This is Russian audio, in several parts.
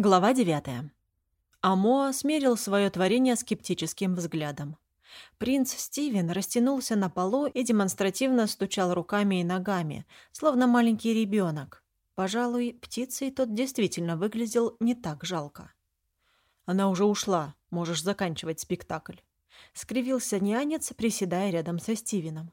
Глава 9. Амоа смерил свое творение скептическим взглядом. Принц Стивен растянулся на полу и демонстративно стучал руками и ногами, словно маленький ребенок. Пожалуй, птицей тот действительно выглядел не так жалко. «Она уже ушла, можешь заканчивать спектакль», — скривился нянец, приседая рядом со Стивеном.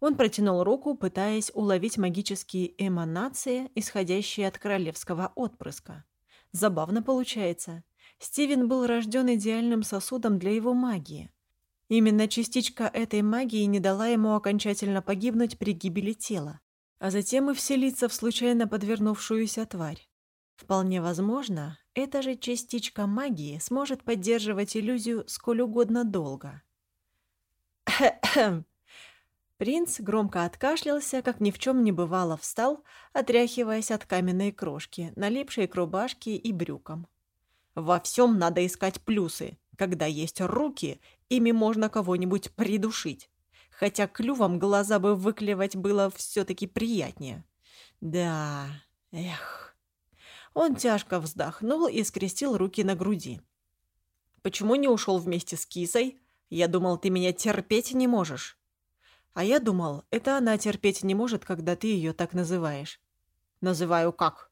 Он протянул руку, пытаясь уловить магические эманации, исходящие от королевского отпрыска. Забавно получается. Стивен был рожден идеальным сосудом для его магии. Именно частичка этой магии не дала ему окончательно погибнуть при гибели тела, а затем и вселиться в случайно подвернувшуюся тварь. Вполне возможно, эта же частичка магии сможет поддерживать иллюзию сколь угодно долго. Принц громко откашлялся, как ни в чем не бывало, встал, отряхиваясь от каменной крошки, налипшей к рубашке и брюкам. «Во всем надо искать плюсы. Когда есть руки, ими можно кого-нибудь придушить. Хотя клювом глаза бы выклевать было все-таки приятнее. Да, эх». Он тяжко вздохнул и скрестил руки на груди. «Почему не ушел вместе с кисой? Я думал, ты меня терпеть не можешь». А я думал, это она терпеть не может, когда ты ее так называешь. Называю как?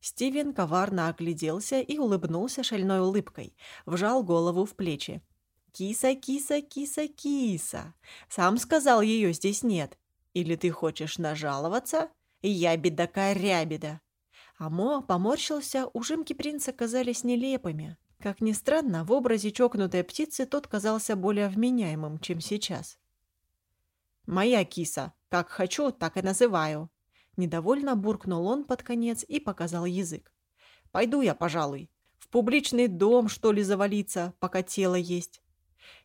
Стивен коварно огляделся и улыбнулся шальной улыбкой, вжал голову в плечи. «Киса, киса, киса, киса! Сам сказал, ее здесь нет. Или ты хочешь нажаловаться? Ябеда-корябеда!» Амо поморщился, ужимки принца казались нелепыми. Как ни странно, в образе чокнутой птицы тот казался более вменяемым, чем сейчас. «Моя киса. Как хочу, так и называю». Недовольно буркнул он под конец и показал язык. «Пойду я, пожалуй. В публичный дом, что ли, завалиться, пока тело есть».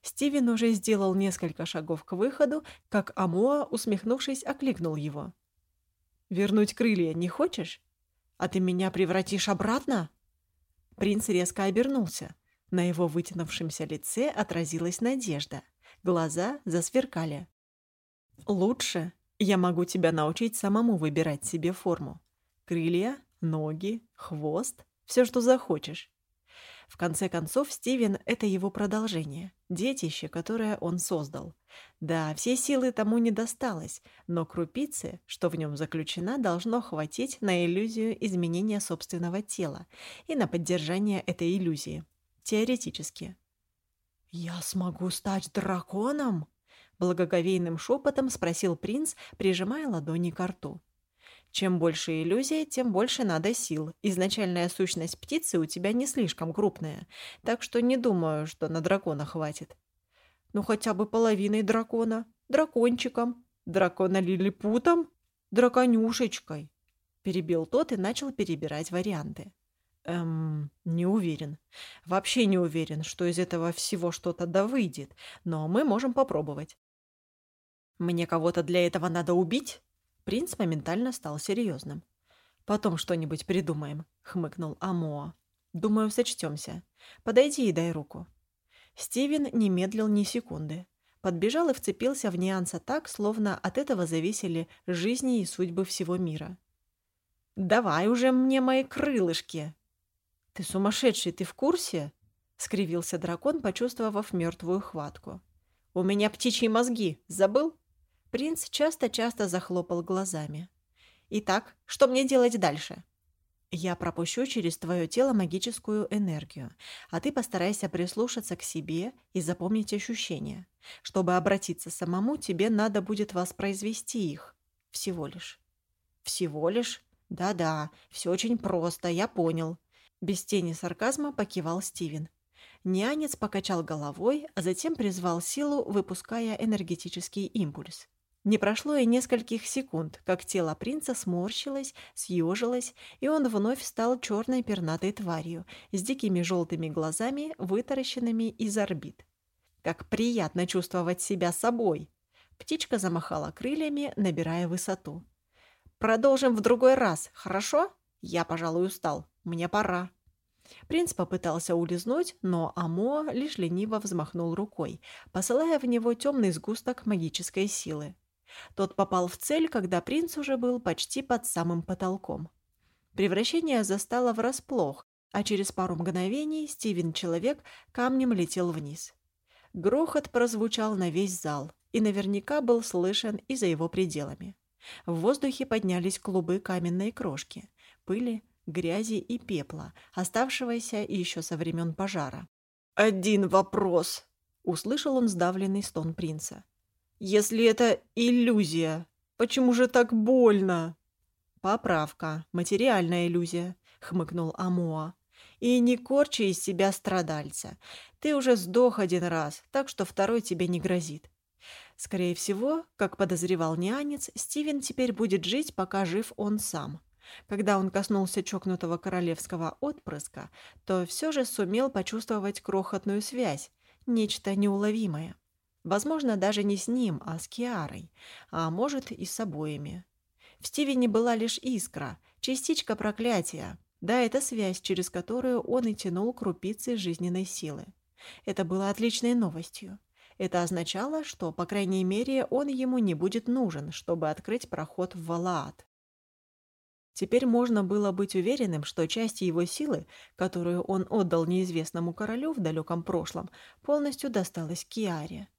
Стивен уже сделал несколько шагов к выходу, как Амоа, усмехнувшись, окликнул его. «Вернуть крылья не хочешь? А ты меня превратишь обратно?» Принц резко обернулся. На его вытянувшемся лице отразилась надежда. Глаза засверкали. Лучше я могу тебя научить самому выбирать себе форму. Крылья, ноги, хвост, все, что захочешь. В конце концов, Стивен — это его продолжение, детище, которое он создал. Да, все силы тому не досталось, но крупицы, что в нем заключена, должно хватить на иллюзию изменения собственного тела и на поддержание этой иллюзии. Теоретически. «Я смогу стать драконом?» Благоговейным шепотом спросил принц, прижимая ладони к рту. Чем больше иллюзия, тем больше надо сил. Изначальная сущность птицы у тебя не слишком крупная, так что не думаю, что на дракона хватит. Ну хотя бы половиной дракона, дракончиком, дракона-лилипутом, драконюшечкой. Перебил тот и начал перебирать варианты. Эм, не уверен. Вообще не уверен, что из этого всего что-то да выйдет, но мы можем попробовать. «Мне кого-то для этого надо убить?» Принц моментально стал серьезным. «Потом что-нибудь придумаем», — хмыкнул Амоа. «Думаю, сочтемся. Подойди и дай руку». Стивен не медлил ни секунды. Подбежал и вцепился в Нианса так, словно от этого зависели жизни и судьбы всего мира. «Давай уже мне мои крылышки!» «Ты сумасшедший, ты в курсе?» — скривился дракон, почувствовав мертвую хватку. «У меня птичьи мозги, забыл?» Принц часто-часто захлопал глазами. «Итак, что мне делать дальше?» «Я пропущу через твое тело магическую энергию, а ты постарайся прислушаться к себе и запомнить ощущения. Чтобы обратиться самому, тебе надо будет воспроизвести их. Всего лишь». «Всего лишь? Да-да, все очень просто, я понял». Без тени сарказма покивал Стивен. Нянец покачал головой, а затем призвал силу, выпуская энергетический импульс. Не прошло и нескольких секунд, как тело принца сморщилось, съежилось, и он вновь стал черной пернатой тварью с дикими желтыми глазами, вытаращенными из орбит. Как приятно чувствовать себя собой! Птичка замахала крыльями, набирая высоту. «Продолжим в другой раз, хорошо? Я, пожалуй, устал. Мне пора». Принц попытался улизнуть, но Амо лишь лениво взмахнул рукой, посылая в него темный сгусток магической силы. Тот попал в цель, когда принц уже был почти под самым потолком. Превращение застало врасплох, а через пару мгновений Стивен-человек камнем летел вниз. Грохот прозвучал на весь зал и наверняка был слышен и за его пределами. В воздухе поднялись клубы каменной крошки, пыли, грязи и пепла, оставшегося еще со времен пожара. «Один вопрос!» — услышал он сдавленный стон принца. «Если это иллюзия, почему же так больно?» «Поправка. Материальная иллюзия», — хмыкнул Амоа. «И не корчи из себя страдальца. Ты уже сдох один раз, так что второй тебе не грозит. Скорее всего, как подозревал нянец, Стивен теперь будет жить, пока жив он сам. Когда он коснулся чокнутого королевского отпрыска, то все же сумел почувствовать крохотную связь, нечто неуловимое. Возможно, даже не с ним, а с Киарой, а может и с обоими. В Стивене была лишь искра, частичка проклятия. Да, это связь, через которую он и тянул крупицы жизненной силы. Это было отличной новостью. Это означало, что, по крайней мере, он ему не будет нужен, чтобы открыть проход в Валаат. Теперь можно было быть уверенным, что часть его силы, которую он отдал неизвестному королю в далеком прошлом, полностью досталась Киаре.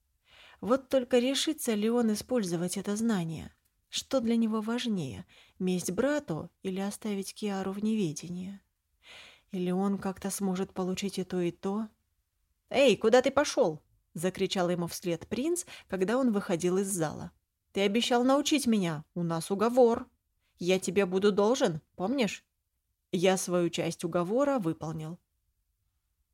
Вот только решится ли он использовать это знание? Что для него важнее, месть брату или оставить Киару в неведении? Или он как-то сможет получить и то, и то? «Эй, куда ты пошел?» — закричал ему вслед принц, когда он выходил из зала. «Ты обещал научить меня. У нас уговор. Я тебе буду должен, помнишь?» Я свою часть уговора выполнил.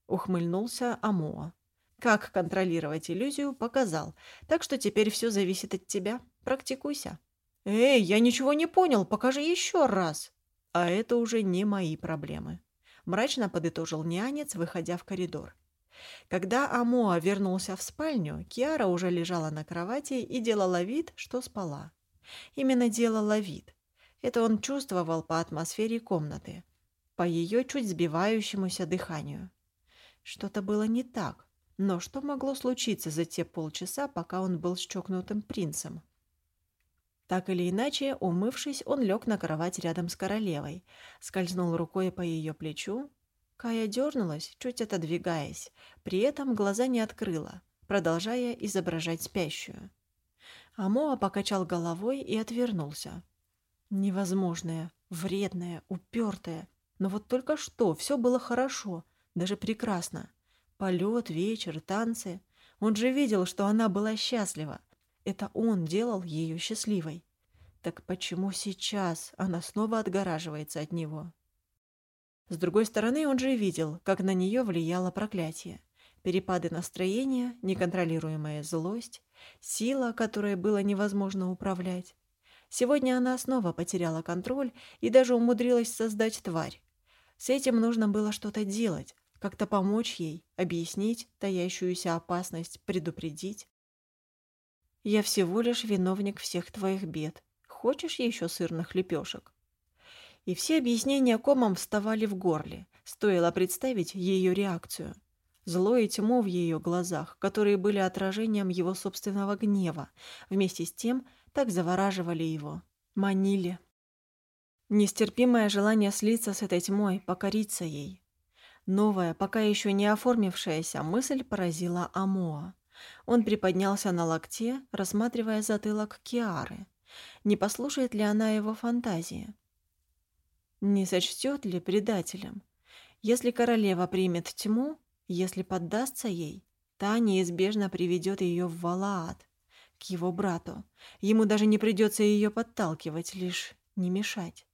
Ухмыльнулся Амоа. Как контролировать иллюзию, показал. Так что теперь все зависит от тебя. Практикуйся. «Эй, я ничего не понял, покажи еще раз!» А это уже не мои проблемы. Мрачно подытожил нянец, выходя в коридор. Когда Амоа вернулся в спальню, Киара уже лежала на кровати и делала вид, что спала. Именно делала вид. Это он чувствовал по атмосфере комнаты, по ее чуть сбивающемуся дыханию. Что-то было не так, но что могло случиться за те полчаса, пока он был с чокнутым принцем? Так или иначе, умывшись, он лег на кровать рядом с королевой, скользнул рукой по ее плечу, Кая дернулась, чуть отодвигаясь, при этом глаза не открыла, продолжая изображать спящую. Амоа покачал головой и отвернулся. Невозможное, вредное, упертое. Но вот только что все было хорошо, даже прекрасно. Полет, вечер, танцы. Он же видел, что она была счастлива. Это он делал ее счастливой. Так почему сейчас она снова отгораживается от него? С другой стороны, он же видел, как на нее влияло проклятие. Перепады настроения, неконтролируемая злость, сила, которой было невозможно управлять. Сегодня она снова потеряла контроль и даже умудрилась создать тварь. С этим нужно было что-то делать, как-то помочь ей, объяснить таящуюся опасность, предупредить. «Я всего лишь виновник всех твоих бед. Хочешь еще сырных лепешек?» И все объяснения комом вставали в горле, стоило представить ее реакцию. Зло и тьму в ее глазах, которые были отражением его собственного гнева, вместе с тем так завораживали его, манили. Нестерпимое желание слиться с этой тьмой, покориться ей. Новая, пока еще не оформившаяся мысль поразила Амоа. Он приподнялся на локте, рассматривая затылок Киары. Не послушает ли она его фантазии? Не сочтет ли предателем? Если королева примет тьму, если поддастся ей, та неизбежно приведет ее в Валаат, к его брату. Ему даже не придется ее подталкивать, лишь не мешать.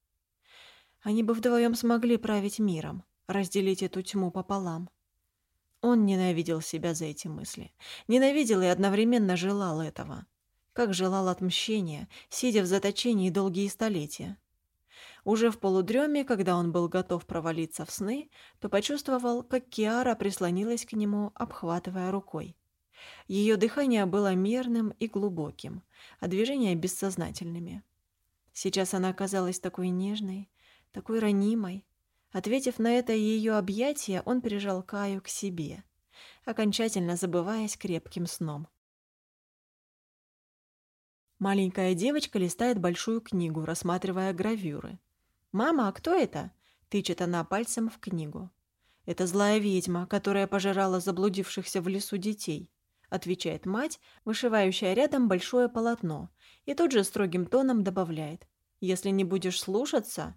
Они бы вдвоем смогли править миром, разделить эту тьму пополам. Он ненавидел себя за эти мысли. Ненавидел и одновременно желал этого. Как желал отмщения, сидя в заточении долгие столетия. Уже в полудреме, когда он был готов провалиться в сны, то почувствовал, как Киара прислонилась к нему, обхватывая рукой. Ее дыхание было мерным и глубоким, а движения бессознательными. Сейчас она казалась такой нежной, такой ранимой. Ответив на это ее объятие, он прижал Каю к себе, окончательно забываясь крепким сном. Маленькая девочка листает большую книгу, рассматривая гравюры. «Мама, а кто это? Тычет она пальцем в книгу. «Это злая ведьма, которая пожирала заблудившихся в лесу детей», отвечает мать, вышивающая рядом большое полотно, и тут же строгим тоном добавляет. «Если не будешь слушаться,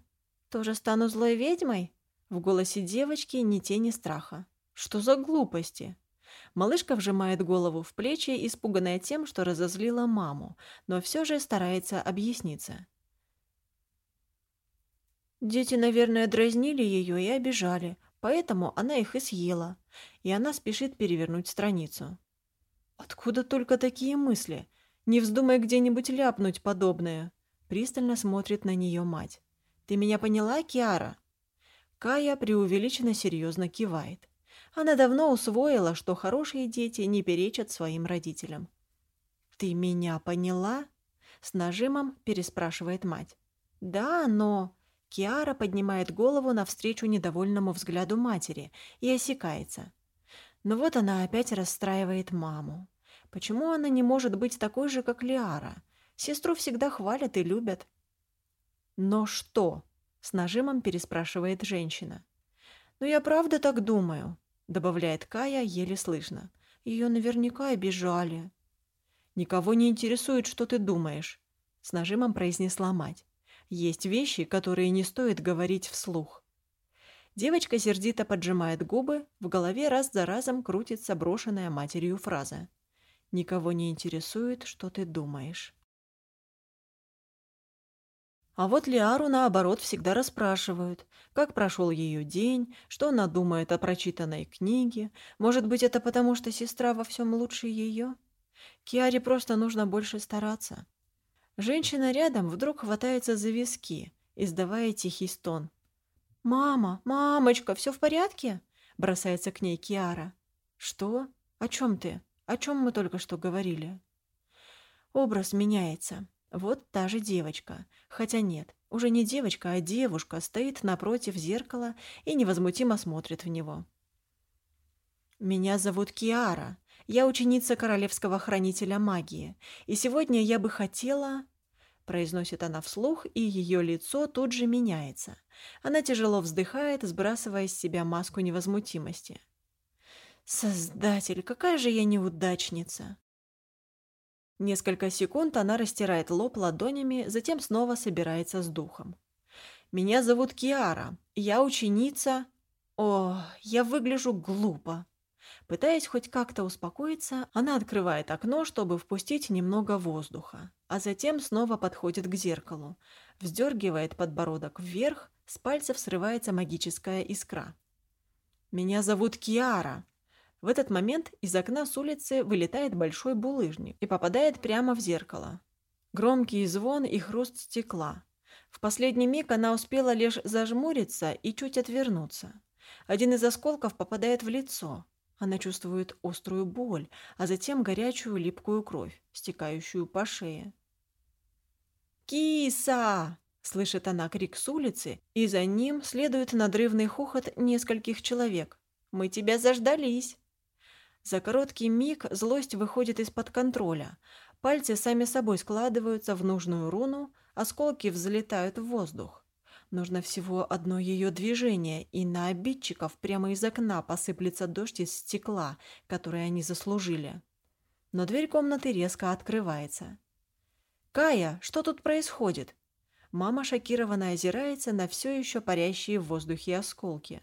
тоже стану злой ведьмой?» В голосе девочки ни тени страха. «Что за глупости?» Малышка вжимает голову в плечи, испуганная тем, что разозлила маму, но все же старается объясниться. Дети, наверное, дразнили ее и обижали, поэтому она их и съела, и она спешит перевернуть страницу. Откуда только такие мысли? Не вздумай где-нибудь ляпнуть подобное. Пристально смотрит на нее мать. Ты меня поняла, Киара? Кая преувеличенно серьезно кивает. Она давно усвоила, что хорошие дети не перечат своим родителям. «Ты меня поняла?» — с нажимом переспрашивает мать. «Да, но...» Киара поднимает голову навстречу недовольному взгляду матери и осекается. Но вот она опять расстраивает маму. Почему она не может быть такой же, как Лиара? Сестру всегда хвалят и любят. «Но что?» — с нажимом переспрашивает женщина. «Ну я правда так думаю», — добавляет Кая еле слышно. «Ее наверняка обижали». «Никого не интересует, что ты думаешь», — с нажимом произнесла мать. Есть вещи, которые не стоит говорить вслух. Девочка сердито поджимает губы, в голове раз за разом крутится брошенная матерью фраза. «Никого не интересует, что ты думаешь». А вот Лиару, наоборот, всегда расспрашивают, как прошел ее день, что она думает о прочитанной книге. Может быть, это потому, что сестра во всем лучше ее? Киаре просто нужно больше стараться. Женщина рядом вдруг хватается за виски, издавая тихий стон. «Мама, мамочка, все в порядке?» – бросается к ней Киара. «Что? О чем ты? О чем мы только что говорили?» Образ меняется. Вот та же девочка. Хотя нет, уже не девочка, а девушка стоит напротив зеркала и невозмутимо смотрит в него. «Меня зовут Киара. Я ученица Королевского Хранителя Магии, и сегодня я бы хотела...» Произносит она вслух, и ее лицо тут же меняется. Она тяжело вздыхает, сбрасывая с себя маску невозмутимости. «Создатель, какая же я неудачница!» Несколько секунд она растирает лоб ладонями, затем снова собирается с духом. «Меня зовут Киара. Я ученица...» «О, я выгляжу глупо!» Пытаясь хоть как-то успокоиться, она открывает окно, чтобы впустить немного воздуха, а затем снова подходит к зеркалу, вздергивает подбородок вверх, с пальцев срывается магическая искра. «Меня зовут Киара!» В этот момент из окна с улицы вылетает большой булыжник и попадает прямо в зеркало. Громкий звон и хруст стекла. В последний миг она успела лишь зажмуриться и чуть отвернуться. Один из осколков попадает в лицо, она чувствует острую боль, а затем горячую липкую кровь, стекающую по шее. «Киса!» – слышит она крик с улицы, и за ним следует надрывный хохот нескольких человек. «Мы тебя заждались!» За короткий миг злость выходит из-под контроля. Пальцы сами собой складываются в нужную руну, осколки взлетают в воздух. Нужно всего одно ее движение, и на обидчиков прямо из окна посыплется дождь из стекла, который они заслужили. Но дверь комнаты резко открывается. «Кая, что тут происходит?» Мама шокированно озирается на все еще парящие в воздухе осколки.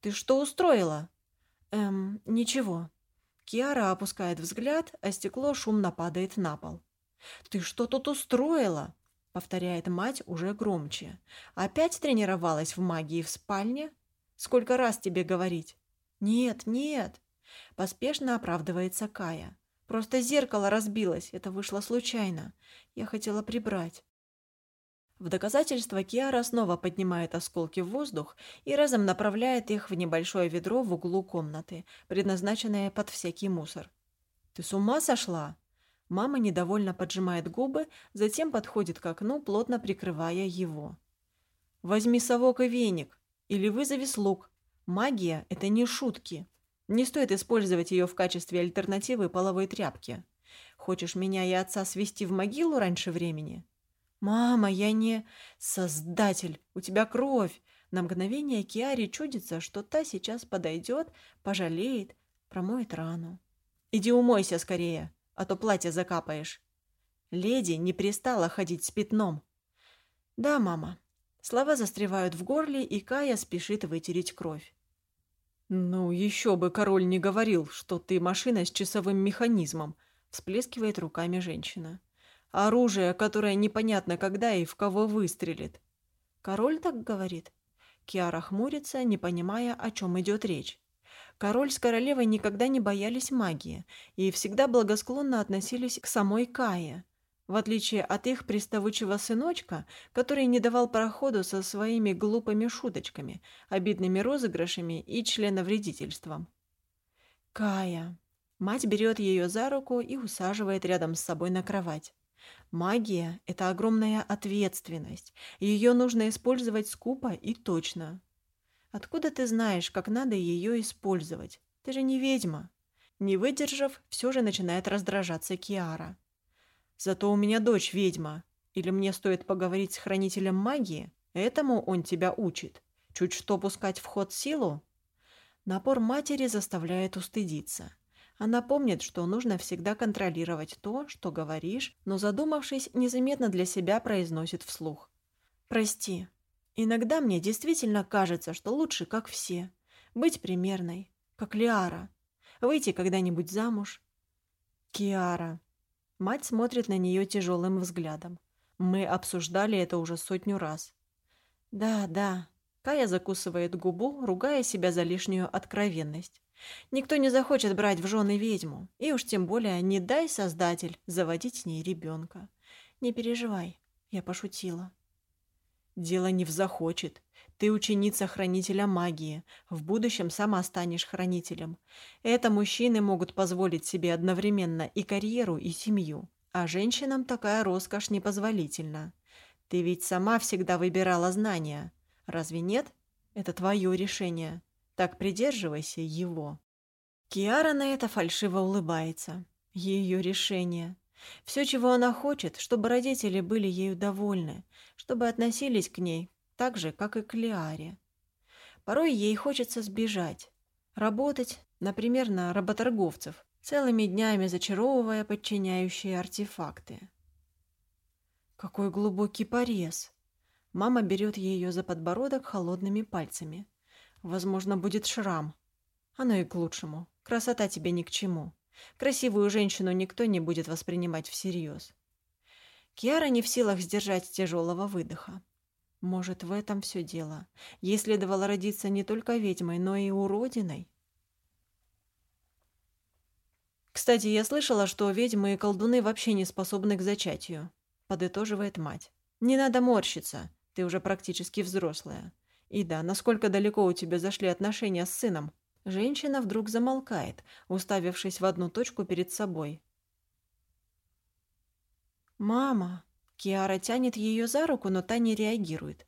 «Ты что устроила?» «Эм, ничего». Киара опускает взгляд, а стекло шумно падает на пол. «Ты что тут устроила?» повторяет мать уже громче. Опять тренировалась в магии в спальне? Сколько раз тебе говорить? Нет, нет. Поспешно оправдывается Кая. Просто зеркало разбилось, это вышло случайно. Я хотела прибрать. В доказательство Киара снова поднимает осколки в воздух и разом направляет их в небольшое ведро в углу комнаты, предназначенное под всякий мусор. «Ты с ума сошла?» Мама недовольно поджимает губы, затем подходит к окну, плотно прикрывая его. «Возьми совок и веник, или вызови слуг. Магия – это не шутки. Не стоит использовать ее в качестве альтернативы половой тряпки. Хочешь меня и отца свести в могилу раньше времени?» «Мама, я не... Создатель, у тебя кровь!» – На мгновение Киаре чудится, что та сейчас подойдет, пожалеет, промоет рану. «Иди умойся скорее, а то платье закапаешь». Леди не пристала ходить с пятном. «Да, мама». Слова застревают в горле, и Кая спешит вытереть кровь. «Ну, еще бы король не говорил, что ты машина с часовым механизмом», — всплескивает руками женщина. «Оружие, которое непонятно когда и в кого выстрелит». «Король так говорит?» Киара хмурится, не понимая, о чем идет речь. Король с королевой никогда не боялись магии и всегда благосклонно относились к самой Кае, в отличие от их приставучего сыночка, который не давал проходу со своими глупыми шуточками, обидными розыгрышами и членовредительством. Кая. Мать берет ее за руку и усаживает рядом с собой на кровать. Магия – это огромная ответственность. Ее нужно использовать скупо и точно. Откуда ты знаешь, как надо ее использовать? Ты же не ведьма. Не выдержав, все же начинает раздражаться Киара. Зато у меня дочь ведьма. Или мне стоит поговорить с хранителем магии? Этому он тебя учит. Чуть что пускать в ход силу? Напор матери заставляет устыдиться. Она помнит, что нужно всегда контролировать то, что говоришь, но, задумавшись, незаметно для себя произносит вслух. «Прости. Иногда мне действительно кажется, что лучше, как все. Быть примерной, как Лиара. Выйти когда-нибудь замуж». «Киара». Мать смотрит на нее тяжелым взглядом. Мы обсуждали это уже сотню раз. «Да, да». Кая закусывает губу, ругая себя за лишнюю откровенность. Никто не захочет брать в жены ведьму, и уж тем более не дай, Создатель, заводить с ней ребенка. Не переживай, я пошутила. Дело не в захочет. Ты ученица хранителя магии. В будущем сама станешь хранителем. Это мужчины могут позволить себе одновременно и карьеру, и семью. А женщинам такая роскошь непозволительна. Ты ведь сама всегда выбирала знания. Разве нет? Это твое решение. Так придерживайся его. Киара на это фальшиво улыбается. Ее решение. Все, чего она хочет, чтобы родители были ею довольны, чтобы относились к ней так же, как и к Лиаре. Порой ей хочется сбежать, работать, например, на работорговцев, целыми днями зачаровывая подчиняющие артефакты. Какой глубокий порез! Мама берет ее за подбородок холодными пальцами. Возможно, будет шрам. Оно и к лучшему. Красота тебе ни к чему. Красивую женщину никто не будет воспринимать всерьез. Киара не в силах сдержать тяжелого выдоха. Может, в этом все дело. Ей следовало родиться не только ведьмой, но и уродиной. «Кстати, я слышала, что ведьмы и колдуны вообще не способны к зачатию», — подытоживает мать. «Не надо морщиться, ты уже практически взрослая. И да, насколько далеко у тебя зашли отношения с сыном? Женщина вдруг замолкает, уставившись в одну точку перед собой. «Мама!» Киара тянет ее за руку, но та не реагирует.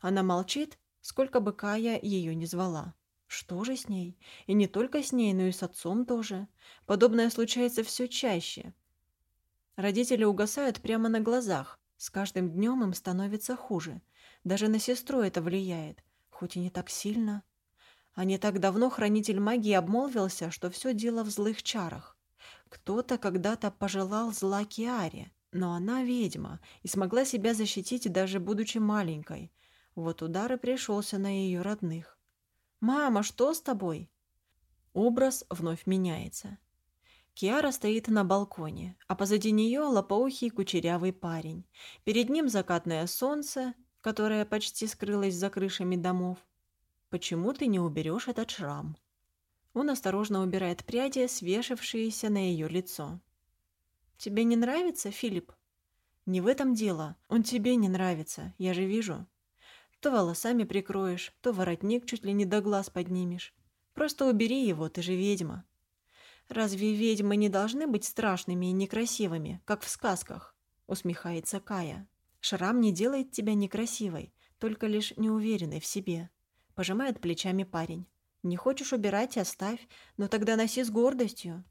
Она молчит, сколько бы Кая ее не звала. Что же с ней? И не только с ней, но и с отцом тоже. Подобное случается все чаще. Родители угасают прямо на глазах. С каждым днем им становится хуже. Даже на сестру это влияет, хоть и не так сильно. А не так давно хранитель магии обмолвился, что все дело в злых чарах. Кто-то когда-то пожелал зла Киаре, но она ведьма и смогла себя защитить, даже будучи маленькой. Вот удар и пришелся на ее родных. «Мама, что с тобой?» Образ вновь меняется. Киара стоит на балконе, а позади нее лопоухий кучерявый парень. Перед ним закатное солнце, которая почти скрылась за крышами домов. Почему ты не уберешь этот шрам? Он осторожно убирает пряди, свешившиеся на ее лицо. Тебе не нравится, Филипп? Не в этом дело. Он тебе не нравится, я же вижу. То волосами прикроешь, то воротник чуть ли не до глаз поднимешь. Просто убери его, ты же ведьма. Разве ведьмы не должны быть страшными и некрасивыми, как в сказках? Усмехается Кая. Шрам не делает тебя некрасивой, только лишь неуверенной в себе. Пожимает плечами парень. Не хочешь убирать – оставь, но тогда носи с гордостью.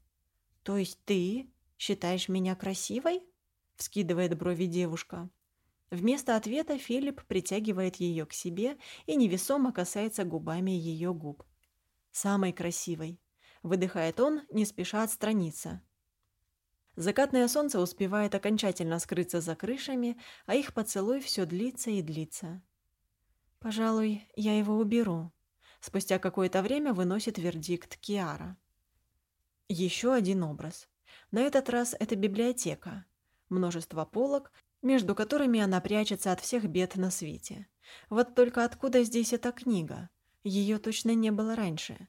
То есть ты считаешь меня красивой? Вскидывает брови девушка. Вместо ответа Филипп притягивает ее к себе и невесомо касается губами ее губ. «Самой красивой», — выдыхает он, не спеша отстраниться. Закатное солнце успевает окончательно скрыться за крышами, а их поцелуй все длится и длится. «Пожалуй, я его уберу», — спустя какое-то время выносит вердикт Киара. Еще один образ. На этот раз это библиотека. Множество полок, между которыми она прячется от всех бед на свете. Вот только откуда здесь эта книга? Ее точно не было раньше.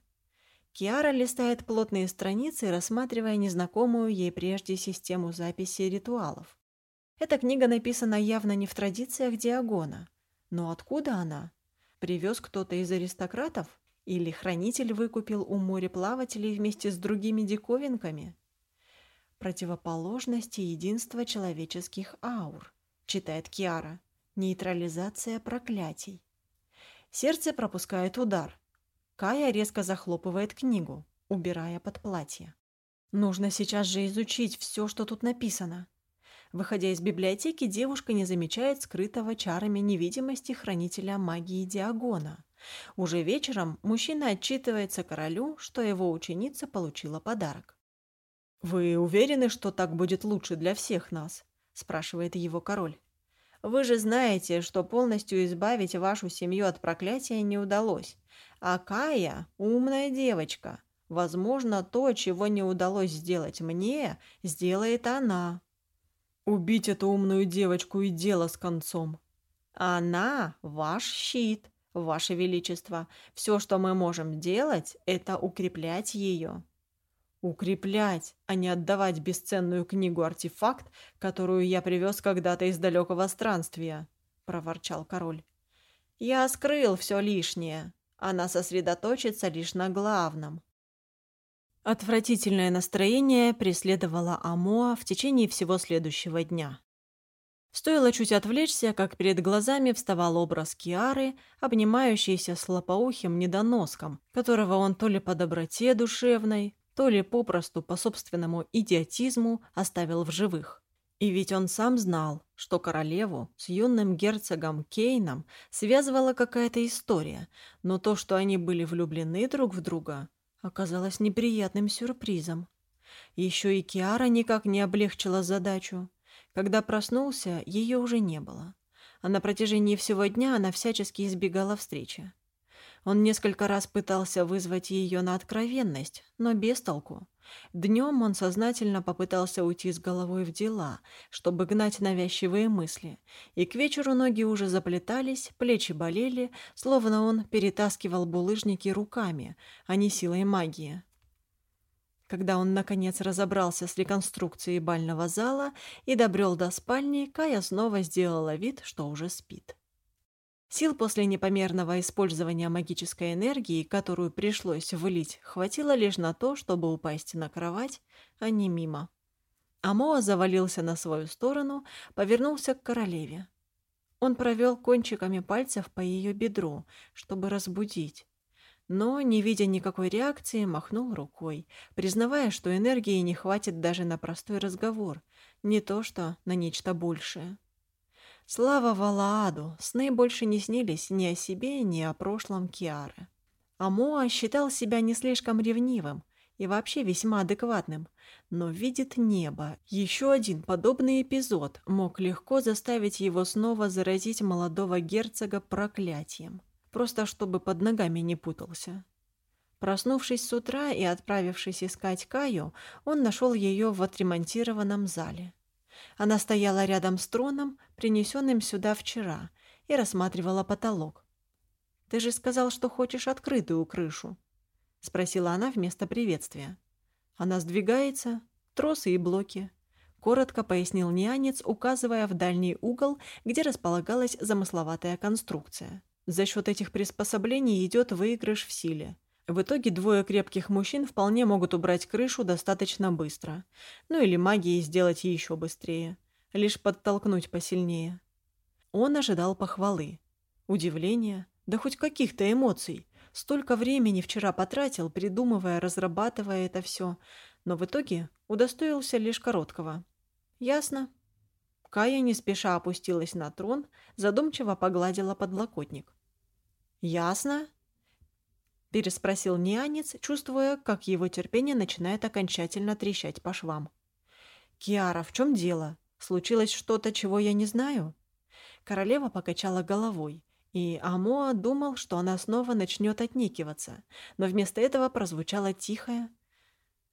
Киара листает плотные страницы, рассматривая незнакомую ей прежде систему записи ритуалов. Эта книга написана явно не в традициях Диагона. Но откуда она? Привез кто-то из аристократов? Или хранитель выкупил у мореплавателей вместе с другими диковинками? Противоположности единства человеческих аур, читает Киара. Нейтрализация проклятий. Сердце пропускает удар. Кая резко захлопывает книгу, убирая под платье. Нужно сейчас же изучить все, что тут написано. Выходя из библиотеки, девушка не замечает скрытого чарами невидимости хранителя магии Диагона. Уже вечером мужчина отчитывается королю, что его ученица получила подарок. «Вы уверены, что так будет лучше для всех нас?» – спрашивает его король. «Вы же знаете, что полностью избавить вашу семью от проклятия не удалось. А Кая – умная девочка. Возможно, то, чего не удалось сделать мне, сделает она. Убить эту умную девочку и дело с концом. Она – ваш щит, ваше величество. Все, что мы можем делать, это укреплять ее. Укреплять, а не отдавать бесценную книгу-артефакт, которую я привез когда-то из далекого странствия, проворчал король. Я скрыл все лишнее. Она сосредоточится лишь на главном. Отвратительное настроение преследовало Амоа в течение всего следующего дня. Стоило чуть отвлечься, как перед глазами вставал образ Киары, обнимающийся с лопоухим недоноском, которого он то ли по доброте душевной, то ли попросту по собственному идиотизму оставил в живых. И ведь он сам знал, что королеву с юным герцогом Кейном связывала какая-то история, но то, что они были влюблены друг в друга, оказалось неприятным сюрпризом. Еще и Киара никак не облегчила задачу. Когда проснулся, ее уже не было. А на протяжении всего дня она всячески избегала встречи. Он несколько раз пытался вызвать ее на откровенность, но без толку. Днем он сознательно попытался уйти с головой в дела, чтобы гнать навязчивые мысли, и к вечеру ноги уже заплетались, плечи болели, словно он перетаскивал булыжники руками, а не силой магии. Когда он, наконец, разобрался с реконструкцией бального зала и добрел до спальни, Кая снова сделала вид, что уже спит. Сил после непомерного использования магической энергии, которую пришлось вылить, хватило лишь на то, чтобы упасть на кровать, а не мимо. Амоа завалился на свою сторону, повернулся к королеве. Он провел кончиками пальцев по ее бедру, чтобы разбудить. Но, не видя никакой реакции, махнул рукой, признавая, что энергии не хватит даже на простой разговор, не то что на нечто большее. Слава Валааду, сны больше не снились ни о себе, ни о прошлом Киары. Амоа считал себя не слишком ревнивым и вообще весьма адекватным, но видит небо. Еще один подобный эпизод мог легко заставить его снова заразить молодого герцога проклятием, просто чтобы под ногами не путался. Проснувшись с утра и отправившись искать Каю, он нашел ее в отремонтированном зале. Она стояла рядом с троном, принесенным сюда вчера, и рассматривала потолок. «Ты же сказал, что хочешь открытую крышу?» — спросила она вместо приветствия. «Она сдвигается, тросы и блоки», — коротко пояснил нянец, указывая в дальний угол, где располагалась замысловатая конструкция. За счет этих приспособлений идет выигрыш в силе. В итоге двое крепких мужчин вполне могут убрать крышу достаточно быстро. Ну или магией сделать еще быстрее. Лишь подтолкнуть посильнее. Он ожидал похвалы. Удивления, да хоть каких-то эмоций. Столько времени вчера потратил, придумывая, разрабатывая это все. Но в итоге удостоился лишь короткого. «Ясно». Кая не спеша опустилась на трон, задумчиво погладила подлокотник. «Ясно?» – переспросил нянец, чувствуя, как его терпение начинает окончательно трещать по швам. «Киара, в чем дело? Случилось что-то, чего я не знаю?» Королева покачала головой, и Амоа думал, что она снова начнет отнекиваться, но вместо этого прозвучало тихое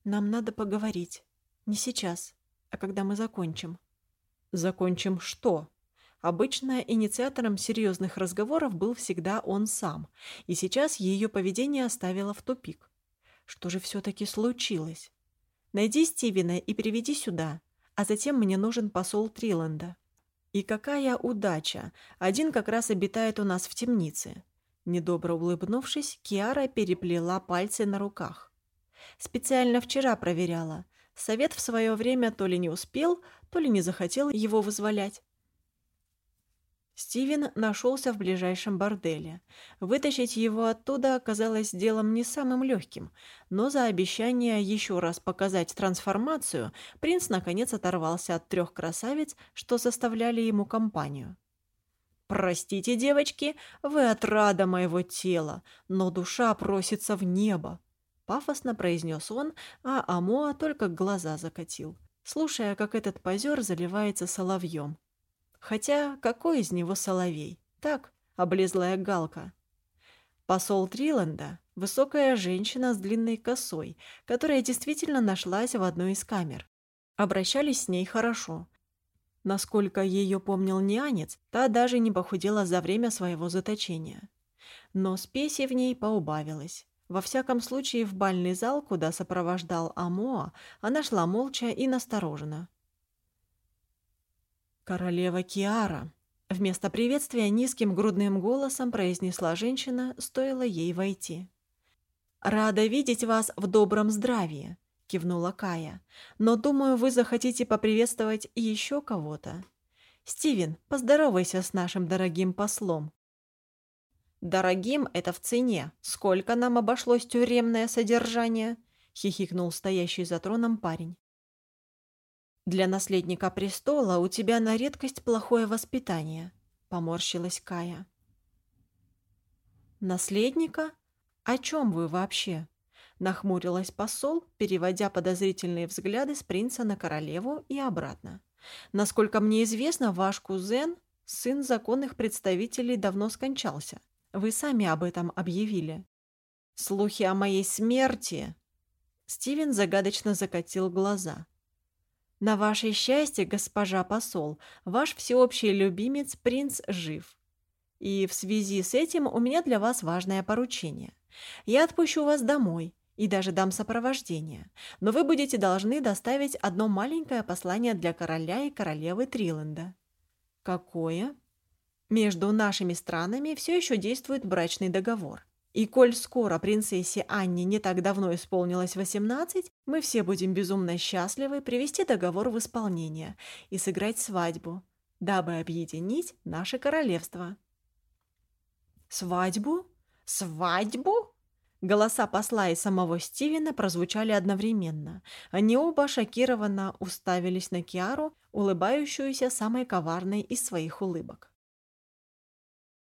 «Нам надо поговорить. Не сейчас, а когда мы закончим». «Закончим что?» Обычно инициатором серьезных разговоров был всегда он сам, и сейчас ее поведение оставило в тупик. Что же все-таки случилось? Найди Стивена и приведи сюда, а затем мне нужен посол Триланда. И какая удача! Один как раз обитает у нас в темнице. Недобро улыбнувшись, Киара переплела пальцы на руках. Специально вчера проверяла. Совет в свое время то ли не успел, то ли не захотел его вызволять. Стивен нашелся в ближайшем борделе. Вытащить его оттуда оказалось делом не самым легким, но за обещание еще раз показать трансформацию принц наконец оторвался от трех красавиц, что составляли ему компанию. «Простите, девочки, вы отрада моего тела, но душа просится в небо», — пафосно произнес он, а Амоа только глаза закатил, слушая, как этот позер заливается соловьем. Хотя какой из него соловей? Так, облезлая галка. Посол Триланда – высокая женщина с длинной косой, которая действительно нашлась в одной из камер. Обращались с ней хорошо. Насколько ее помнил нянец, та даже не похудела за время своего заточения. Но спеси в ней поубавилось. Во всяком случае, в бальный зал, куда сопровождал Амоа, она шла молча и настороженно. «Королева Киара», — вместо приветствия низким грудным голосом произнесла женщина, стоило ей войти. «Рада видеть вас в добром здравии», — кивнула Кая. «Но, думаю, вы захотите поприветствовать еще кого-то. Стивен, поздоровайся с нашим дорогим послом». «Дорогим — это в цене. Сколько нам обошлось тюремное содержание?» — хихикнул стоящий за троном парень. «Для наследника престола у тебя на редкость плохое воспитание», — поморщилась Кая. «Наследника? О чем вы вообще?» — нахмурилась посол, переводя подозрительные взгляды с принца на королеву и обратно. «Насколько мне известно, ваш кузен, сын законных представителей, давно скончался. Вы сами об этом объявили». «Слухи о моей смерти!» Стивен загадочно закатил глаза. На ваше счастье, госпожа посол, ваш всеобщий любимец принц жив. И в связи с этим у меня для вас важное поручение. Я отпущу вас домой и даже дам сопровождение, но вы будете должны доставить одно маленькое послание для короля и королевы Триленда. Какое? Между нашими странами все еще действует брачный договор. И коль скоро принцессе Анне не так давно исполнилось 18, мы все будем безумно счастливы привести договор в исполнение и сыграть свадьбу, дабы объединить наше королевство. «Свадьбу? Свадьбу?» Голоса посла и самого Стивена прозвучали одновременно. Они оба шокированно уставились на Киару, улыбающуюся самой коварной из своих улыбок.